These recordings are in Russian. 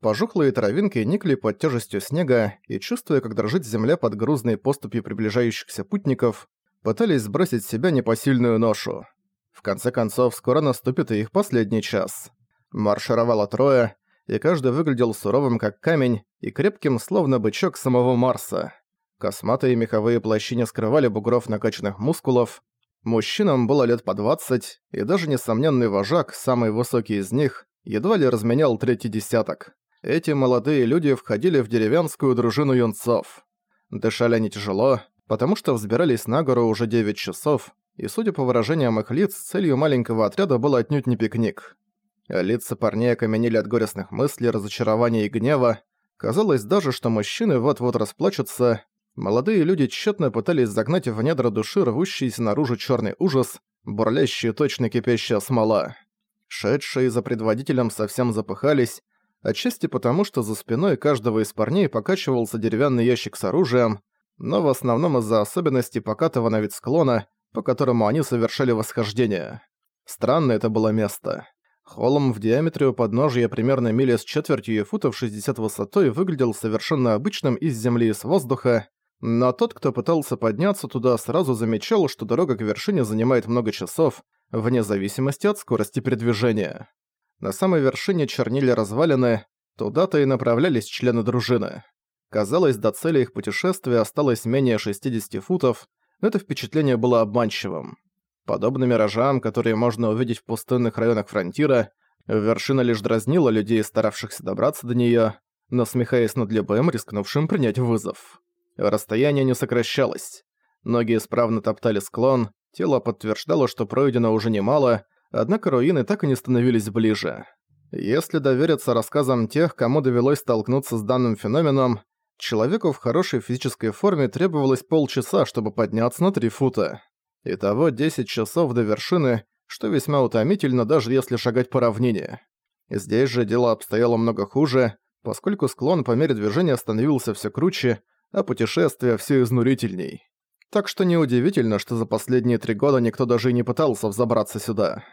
Пожухлые травинки никли под тяжестью снега и, чувствуя, как дрожит земля под грузной поступью приближающихся путников, пытались сбросить с себя непосильную ношу. В конце концов, скоро наступит и их последний час. Маршировало трое, и каждый выглядел суровым как камень и крепким, словно бычок самого Марса. Косматые меховые плащи не скрывали бугров накачанных мускулов. Мужчинам было лет по 20, и даже несомненный вожак, самый высокий из них, едва ли разменял третий десяток. Эти молодые люди входили в деревенскую дружину юнцов. Дышали они тяжело, потому что взбирались на гору уже 9 часов, и, судя по выражениям их лиц, целью маленького отряда был отнюдь не пикник. Лица парней окаменели от горестных мыслей, разочарования и гнева. Казалось даже, что мужчины вот-вот расплачутся. Молодые люди тщетно пытались загнать в недра души рвущийся наружу черный ужас, бурлящий точно кипящая смола. Шедшие за предводителем совсем запыхались, отчасти потому, что за спиной каждого из парней покачивался деревянный ящик с оружием, но в основном из-за особенностей покатого на вид склона, по которому они совершали восхождение. Странное это было место. Холм в диаметре у подножия примерно мили с четвертью и футов 60 высотой выглядел совершенно обычным из земли и с воздуха, но тот, кто пытался подняться туда, сразу замечал, что дорога к вершине занимает много часов, вне зависимости от скорости передвижения. На самой вершине чернили развалины, туда-то и направлялись члены дружины. Казалось, до цели их путешествия осталось менее 60 футов, но это впечатление было обманчивым. Подобно миражам, которые можно увидеть в пустынных районах фронтира, вершина лишь дразнила людей, старавшихся добраться до неё, насмехаясь над любым, рискнувшим принять вызов. Расстояние не сокращалось. Ноги исправно топтали склон, тело подтверждало, что пройдено уже немало, однако руины так и не становились ближе. Если довериться рассказам тех, кому довелось столкнуться с данным феноменом, человеку в хорошей физической форме требовалось полчаса, чтобы подняться на три фута. Итого 10 часов до вершины, что весьма утомительно, даже если шагать по равнине. Здесь же дело обстояло много хуже, поскольку склон по мере движения становился все круче, а путешествие все изнурительней. Так что неудивительно, что за последние три года никто даже и не пытался взобраться сюда.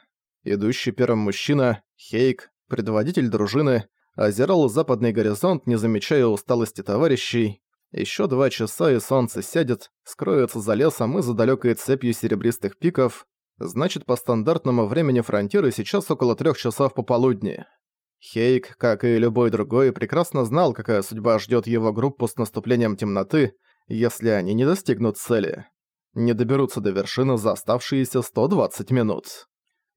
Идущий первым мужчина, Хейк, предводитель дружины, озирал западный горизонт, не замечая усталости товарищей, еще два часа и солнце сядет, скроется за лесом и за далекой цепью серебристых пиков. Значит, по стандартному времени фронтиры сейчас около трех часов пополудни. Хейк, как и любой другой, прекрасно знал, какая судьба ждет его группу с наступлением темноты, если они не достигнут цели. Не доберутся до вершины за оставшиеся 120 минут.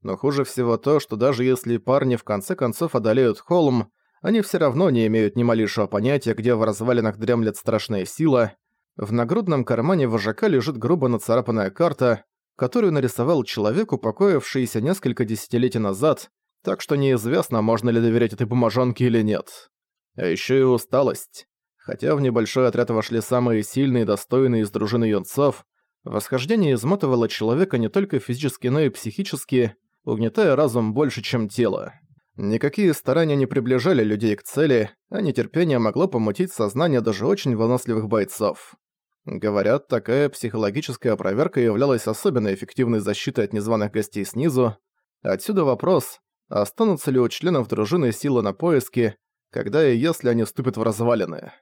Но хуже всего то, что даже если парни в конце концов одолеют холм, они все равно не имеют ни малейшего понятия, где в развалинах дремлет страшная сила. В нагрудном кармане вожака лежит грубо нацарапанная карта, которую нарисовал человек, упокоившийся несколько десятилетий назад, так что неизвестно, можно ли доверять этой бумажонке или нет. А еще и усталость. Хотя в небольшой отряд вошли самые сильные и достойные из дружины юнцов, восхождение измотывало человека не только физически, но и психически, угнетая разум больше, чем тело. Никакие старания не приближали людей к цели, а нетерпение могло помутить сознание даже очень выносливых бойцов. Говорят, такая психологическая проверка являлась особенно эффективной защитой от незваных гостей снизу. Отсюда вопрос, останутся ли у членов дружины силы на поиски, когда и если они ступят в развалины.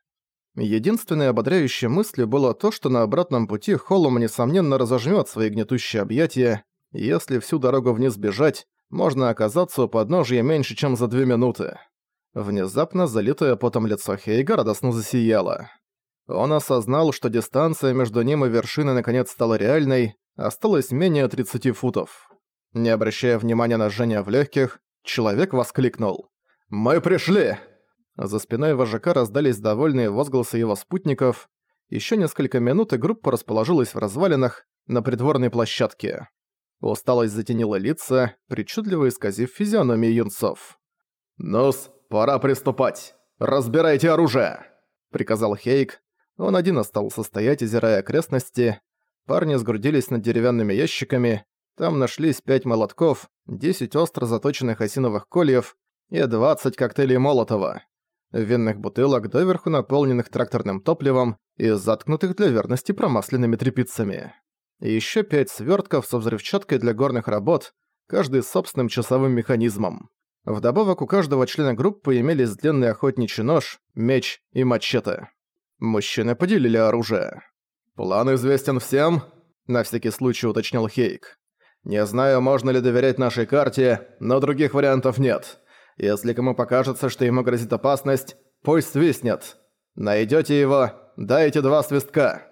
Единственной ободряющей мыслью было то, что на обратном пути Холлум несомненно разожмёт свои гнетущие объятия, если всю дорогу вниз бежать, можно оказаться у подножья меньше, чем за две минуты. Внезапно залитое потом лицо Хейга радостно засияло. Он осознал, что дистанция между ним и вершиной наконец стала реальной, осталось менее 30 футов. Не обращая внимания на жжение в легких, человек воскликнул. «Мы пришли!» За спиной вожака раздались довольные возгласы его спутников. Еще несколько минут и группа расположилась в развалинах на придворной площадке. Усталость затенила лица, причудливо исказив физиономии юнцов. «Ну-с, пора приступать! Разбирайте оружие!» — приказал Хейк. Он один остался стоять, озирая окрестности. Парни сгрудились над деревянными ящиками. Там нашлись пять молотков, десять остро заточенных осиновых кольев и двадцать коктейлей Молотова. Винных бутылок, доверху наполненных тракторным топливом и заткнутых для верности промасленными тряпицами и ещё пять свертков со взрывчаткой для горных работ, каждый с собственным часовым механизмом. Вдобавок у каждого члена группы имелись длинный охотничий нож, меч и мачете. Мужчины поделили оружие. «План известен всем?» – на всякий случай уточнил Хейк. «Не знаю, можно ли доверять нашей карте, но других вариантов нет. Если кому покажется, что ему грозит опасность, пусть свистнет. Найдете его, дайте два свистка».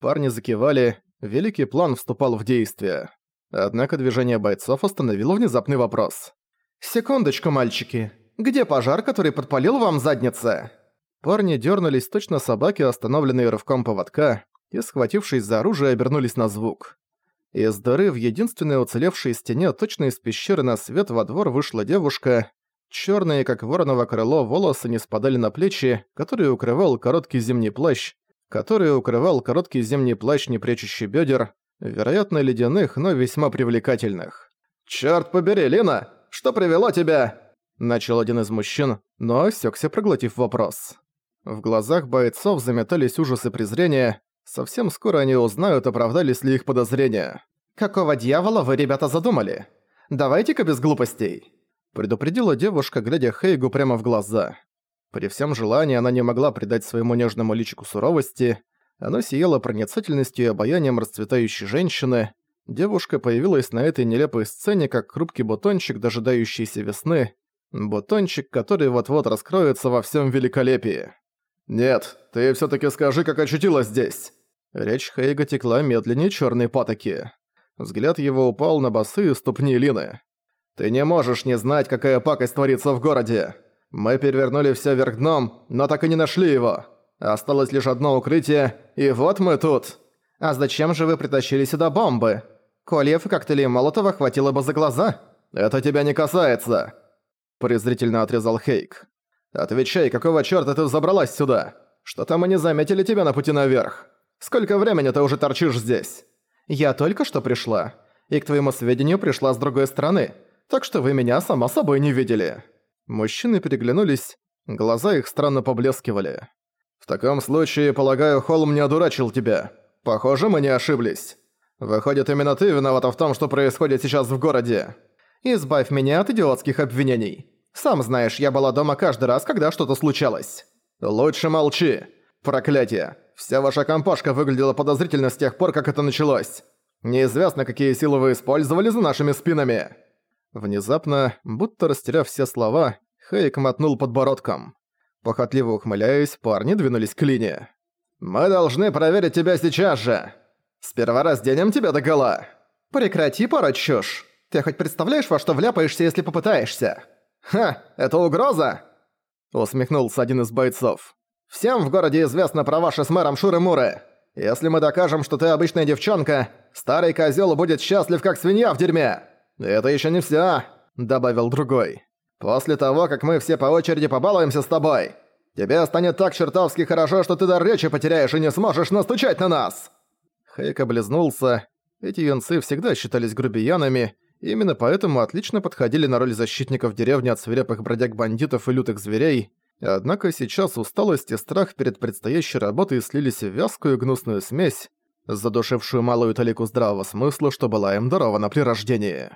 Парни закивали, великий план вступал в действие. Однако движение бойцов остановило внезапный вопрос. «Секундочку, мальчики. Где пожар, который подпалил вам задница?» Парни дернулись точно собаки, остановленные рывком поводка, и, схватившись за оружие, обернулись на звук. Из дыры в единственной уцелевшей стене точно из пещеры на свет во двор вышла девушка. Черные, как вороново крыло, волосы не спадали на плечи, которые укрывал короткий зимний плащ, который укрывал короткий зимний плащ, не прячущий бедер, вероятно, ледяных, но весьма привлекательных. «Чёрт побери, Лина! Что привело тебя?» Начал один из мужчин, но осёкся, проглотив вопрос. В глазах бойцов заметались ужас и презрение. Совсем скоро они узнают, оправдались ли их подозрения. «Какого дьявола вы, ребята, задумали? Давайте-ка без глупостей!» Предупредила девушка, глядя Хейгу прямо в глаза. При всем желании она не могла придать своему нежному личику суровости. Оно сияло проницательностью и обаянием расцветающей женщины. Девушка появилась на этой нелепой сцене, как хрупкий бутончик, дожидающийся весны. Бутончик, который вот-вот раскроется во всем великолепии. «Нет, ты все таки скажи, как очутилась здесь!» Речь Хейга текла медленнее черной патоки. Взгляд его упал на босые ступни Лины. «Ты не можешь не знать, какая пакость творится в городе. Мы перевернули все вверх дном, но так и не нашли его. Осталось лишь одно укрытие, и вот мы тут. А зачем же вы притащили сюда бомбы? Кольев и коктейлей Молотова хватило бы за глаза. Это тебя не касается. Презрительно отрезал Хейк. Отвечай, какого чёрта ты забралась сюда? Что-то мы не заметили тебя на пути наверх. Сколько времени ты уже торчишь здесь? Я только что пришла. И к твоему сведению пришла с другой стороны. Так что вы меня, само собой, не видели. Мужчины переглянулись, глаза их странно поблескивали. «В таком случае, полагаю, Холм не одурачил тебя. Похоже, мы не ошиблись. Выходит, именно ты виновата в том, что происходит сейчас в городе. Избавь меня от идиотских обвинений. Сам знаешь, я была дома каждый раз, когда что-то случалось. Лучше молчи. Проклятие. Вся ваша компашка выглядела подозрительно с тех пор, как это началось. Неизвестно, какие силы вы использовали за нашими спинами». Внезапно, будто растеряв все слова, Хейк мотнул подбородком. Похотливо ухмыляясь, парни двинулись к линии. «Мы должны проверить тебя сейчас же! Сперва разденем тебя догола!» «Прекрати пороть чушь! Ты хоть представляешь, во что вляпаешься, если попытаешься?» «Ха, это угроза?» Усмехнулся один из бойцов. «Всем в городе известно про ваши с мэром Шуры-Муры. Если мы докажем, что ты обычная девчонка, старый козёл будет счастлив, как свинья в дерьме!» «Это ещё не всё», — добавил другой. После того, как мы все по очереди побалуемся с тобой, тебе станет так чертовски хорошо, что ты дар речи потеряешь и не сможешь настучать на нас!» Хейк облизнулся. Эти юнцы всегда считались грубиянами, именно поэтому отлично подходили на роль защитников деревни от свирепых бродяг-бандитов и лютых зверей, однако сейчас усталость и страх перед предстоящей работой слились в вязкую гнусную смесь, задушившую малую талику здравого смысла, что была им дарована при рождении.